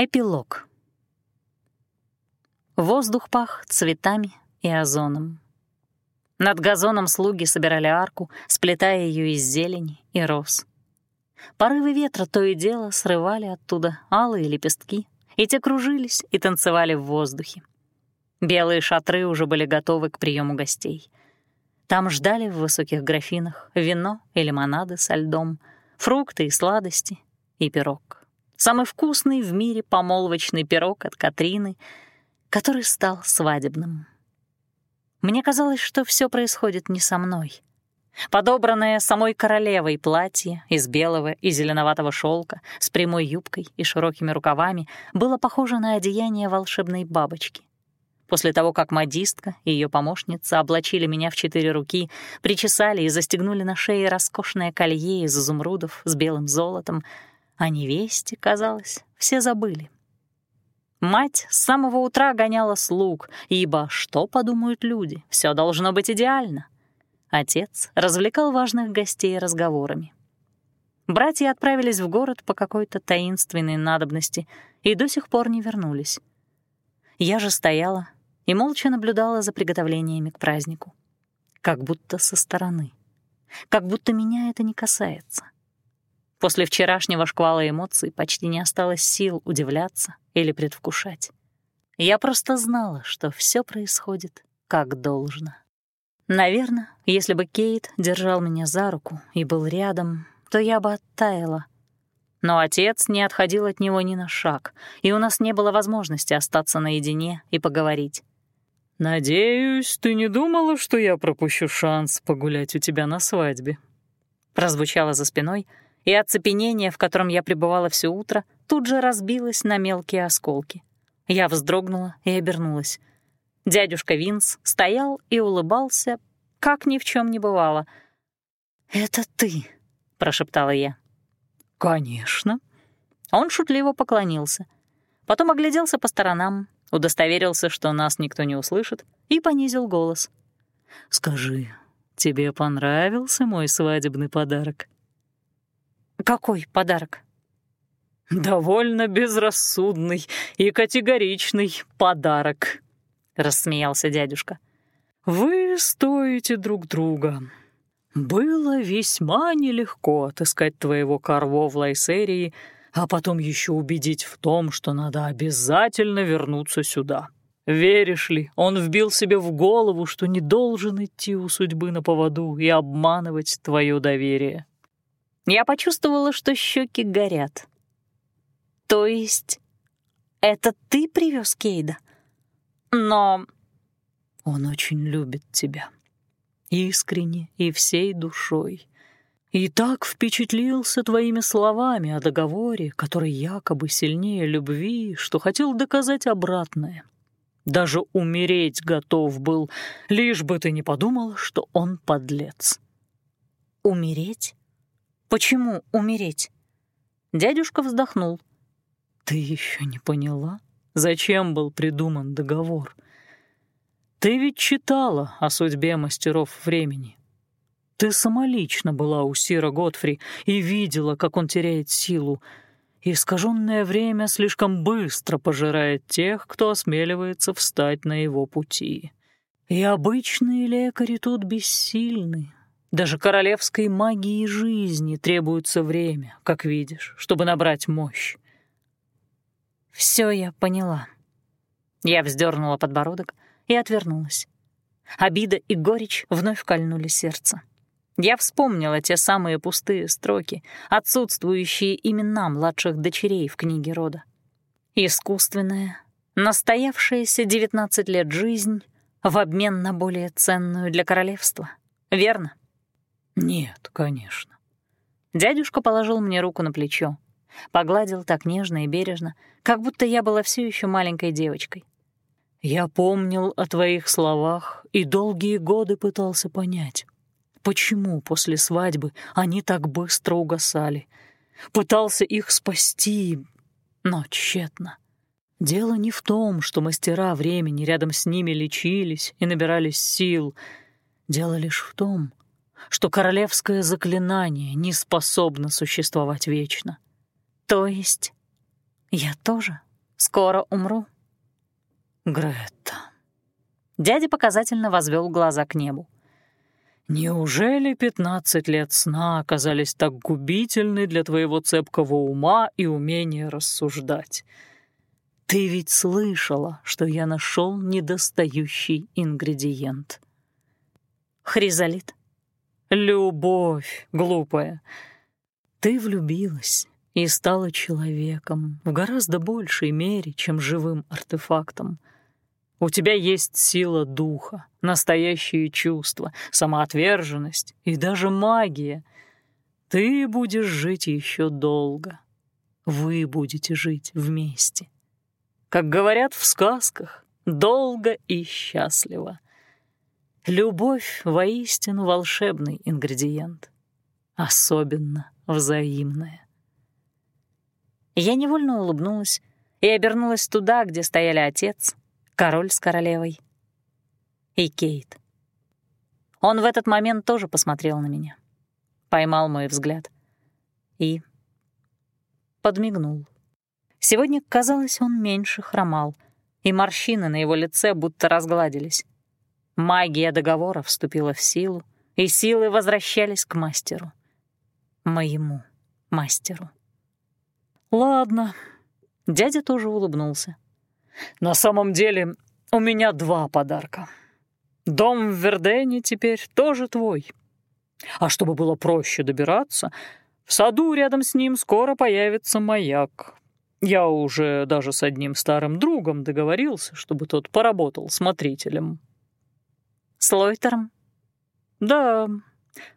Эпилог. Воздух пах цветами и озоном. Над газоном слуги собирали арку, сплетая ее из зелени и роз. Порывы ветра то и дело срывали оттуда алые лепестки, и те кружились и танцевали в воздухе. Белые шатры уже были готовы к приему гостей. Там ждали в высоких графинах вино и лимонады со льдом, фрукты и сладости и пирог самый вкусный в мире помолвочный пирог от Катрины, который стал свадебным. Мне казалось, что все происходит не со мной. Подобранное самой королевой платье из белого и зеленоватого шелка с прямой юбкой и широкими рукавами было похоже на одеяние волшебной бабочки. После того, как модистка и ее помощница облачили меня в четыре руки, причесали и застегнули на шее роскошное колье из изумрудов с белым золотом, о невесте, казалось, все забыли. Мать с самого утра гоняла слуг, ибо что подумают люди, все должно быть идеально. Отец развлекал важных гостей разговорами. Братья отправились в город по какой-то таинственной надобности и до сих пор не вернулись. Я же стояла и молча наблюдала за приготовлениями к празднику. Как будто со стороны. Как будто меня это не касается. После вчерашнего шквала эмоций почти не осталось сил удивляться или предвкушать. Я просто знала, что все происходит как должно. Наверное, если бы Кейт держал меня за руку и был рядом, то я бы оттаяла. Но отец не отходил от него ни на шаг, и у нас не было возможности остаться наедине и поговорить. «Надеюсь, ты не думала, что я пропущу шанс погулять у тебя на свадьбе?» Прозвучало за спиной — и оцепенение, в котором я пребывала все утро, тут же разбилось на мелкие осколки. Я вздрогнула и обернулась. Дядюшка Винс стоял и улыбался, как ни в чем не бывало. «Это ты», — прошептала я. «Конечно». Он шутливо поклонился. Потом огляделся по сторонам, удостоверился, что нас никто не услышит, и понизил голос. «Скажи, тебе понравился мой свадебный подарок?» «Какой подарок?» «Довольно безрассудный и категоричный подарок», — рассмеялся дядюшка. «Вы стоите друг друга. Было весьма нелегко отыскать твоего Карво в Лайсерии, а потом еще убедить в том, что надо обязательно вернуться сюда. Веришь ли, он вбил себе в голову, что не должен идти у судьбы на поводу и обманывать твое доверие. Я почувствовала, что щеки горят. То есть это ты привез Кейда? Но... Он очень любит тебя. Искренне и всей душой. И так впечатлился твоими словами о договоре, который якобы сильнее любви, что хотел доказать обратное. Даже умереть готов был, лишь бы ты не подумал, что он подлец. Умереть? Почему умереть?» Дядюшка вздохнул. «Ты еще не поняла, зачем был придуман договор? Ты ведь читала о судьбе мастеров времени. Ты самолично была у Сира Готфри и видела, как он теряет силу, искаженное время слишком быстро пожирает тех, кто осмеливается встать на его пути. И обычные лекари тут бессильны, даже королевской магии жизни требуется время, как видишь, чтобы набрать мощь. Все я поняла. Я вздернула подбородок и отвернулась. Обида и горечь вновь кольнули сердце. Я вспомнила те самые пустые строки, отсутствующие имена младших дочерей в книге рода. Искусственная, настоявшаяся 19 лет жизнь в обмен на более ценную для королевства. Верно? «Нет, конечно». Дядюшка положил мне руку на плечо, погладил так нежно и бережно, как будто я была все еще маленькой девочкой. «Я помнил о твоих словах и долгие годы пытался понять, почему после свадьбы они так быстро угасали. Пытался их спасти, но тщетно. Дело не в том, что мастера времени рядом с ними лечились и набирались сил. Дело лишь в том, что королевское заклинание не способно существовать вечно. То есть я тоже скоро умру. Грета. Дядя показательно возвел глаза к небу. Неужели пятнадцать лет сна оказались так губительны для твоего цепкого ума и умения рассуждать? Ты ведь слышала, что я нашел недостающий ингредиент. Хризолит. Любовь, глупая. Ты влюбилась и стала человеком в гораздо большей мере, чем живым артефактом. У тебя есть сила духа, настоящие чувства, самоотверженность и даже магия. Ты будешь жить еще долго. Вы будете жить вместе. Как говорят в сказках, долго и счастливо. Любовь воистину волшебный ингредиент, особенно взаимная. Я невольно улыбнулась и обернулась туда, где стояли отец, король с королевой и Кейт. Он в этот момент тоже посмотрел на меня, поймал мой взгляд и подмигнул. Сегодня, казалось, он меньше хромал, и морщины на его лице будто разгладились. Магия договора вступила в силу, и силы возвращались к мастеру. Моему мастеру. «Ладно». Дядя тоже улыбнулся. На самом деле, у меня два подарка. Дом в Вердене теперь тоже твой. А чтобы было проще добираться, в саду рядом с ним скоро появится маяк. Я уже даже с одним старым другом договорился, чтобы тот поработал смотрителем. С Лойтером? Да.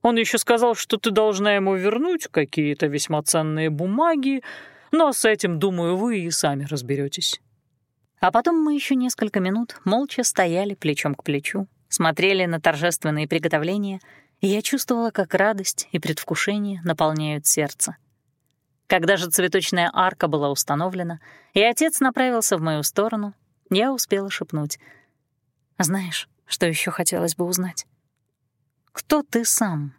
Он еще сказал, что ты должна ему вернуть какие-то весьма ценные бумаги, но с этим, думаю, вы и сами разберетесь. А потом мы еще несколько минут молча стояли плечом к плечу, смотрели на торжественные приготовления, и я чувствовала, как радость и предвкушение наполняют сердце. Когда же цветочная арка была установлена, и отец направился в мою сторону, я успела шепнуть. «Знаешь, что еще хотелось бы узнать? Кто ты сам,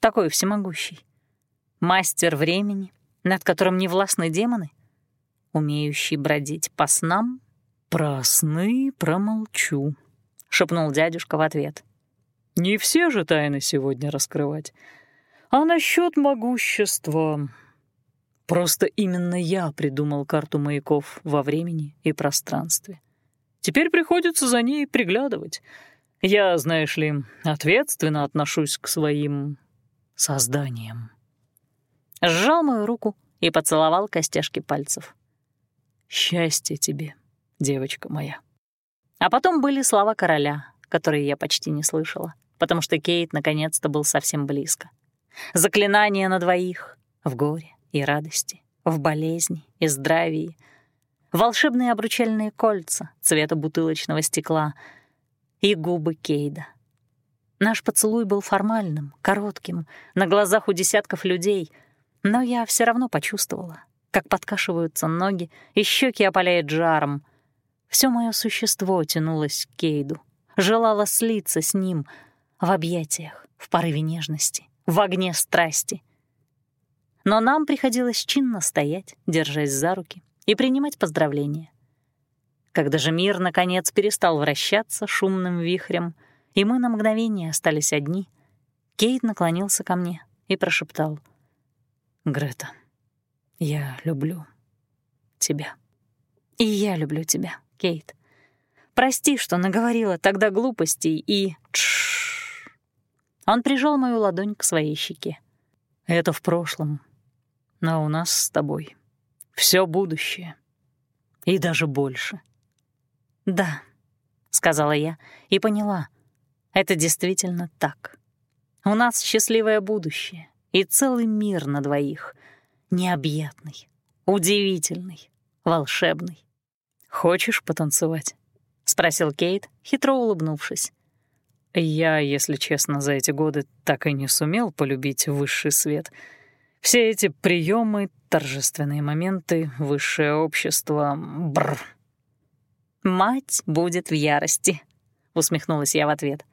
такой всемогущий? Мастер времени, над которым не властны демоны? Умеющий бродить по снам «Про сны промолчу», — шепнул дядюшка в ответ. «Не все же тайны сегодня раскрывать. А насчет могущества...» Просто именно я придумал карту маяков во времени и пространстве. Теперь приходится за ней приглядывать. Я, знаешь ли, ответственно отношусь к своим созданиям. Сжал мою руку и поцеловал костяшки пальцев. «Счастья тебе!» девочка моя». А потом были слова короля, которые я почти не слышала, потому что Кейт наконец-то был совсем близко. Заклинания на двоих в горе и радости, в болезни и здравии, волшебные обручальные кольца цвета бутылочного стекла и губы Кейда. Наш поцелуй был формальным, коротким, на глазах у десятков людей, но я все равно почувствовала, как подкашиваются ноги и щеки опаляет жаром — все мое существо тянулось к Кейду, желало слиться с ним в объятиях, в порыве нежности, в огне страсти. Но нам приходилось чинно стоять, держась за руки, и принимать поздравления. Когда же мир, наконец, перестал вращаться шумным вихрем, и мы на мгновение остались одни, Кейт наклонился ко мне и прошептал. «Грета, я люблю тебя». «И я люблю тебя». Кейт. Прости, что наговорила тогда глупостей и... Тш. Он прижал мою ладонь к своей щеке. Это в прошлом. Но у нас с тобой все будущее. И даже больше. Да, сказала я и поняла. Это действительно так. У нас счастливое будущее и целый мир на двоих. Необъятный, удивительный, волшебный. «Хочешь потанцевать?» — спросил Кейт, хитро улыбнувшись. «Я, если честно, за эти годы так и не сумел полюбить высший свет. Все эти приемы, торжественные моменты, высшее общество... Бррр!» «Мать будет в ярости», — усмехнулась я в ответ.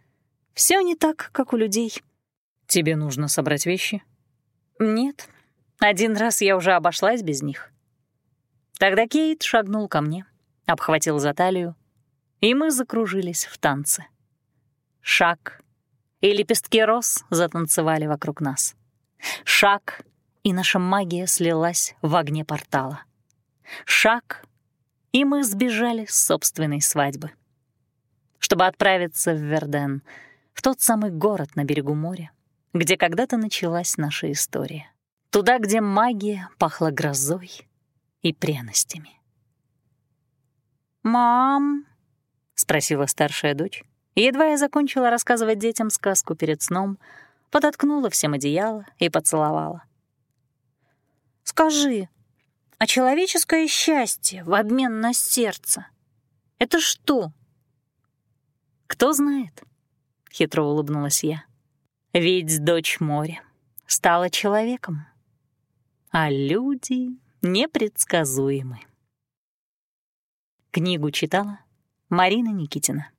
Все не так, как у людей». «Тебе нужно собрать вещи?» «Нет. Один раз я уже обошлась без них». Тогда Кейт шагнул ко мне, обхватил за талию, и мы закружились в танце. Шаг, и лепестки роз затанцевали вокруг нас. Шаг, и наша магия слилась в огне портала. Шаг, и мы сбежали с собственной свадьбы. Чтобы отправиться в Верден, в тот самый город на берегу моря, где когда-то началась наша история. Туда, где магия пахла грозой и пряностями. «Мам?» — спросила старшая дочь. едва я закончила рассказывать детям сказку перед сном, подоткнула всем одеяло и поцеловала. «Скажи, а человеческое счастье в обмен на сердце — это что?» «Кто знает?» — хитро улыбнулась я. «Ведь дочь моря стала человеком, а люди непредсказуемы». Книгу читала Марина Никитина.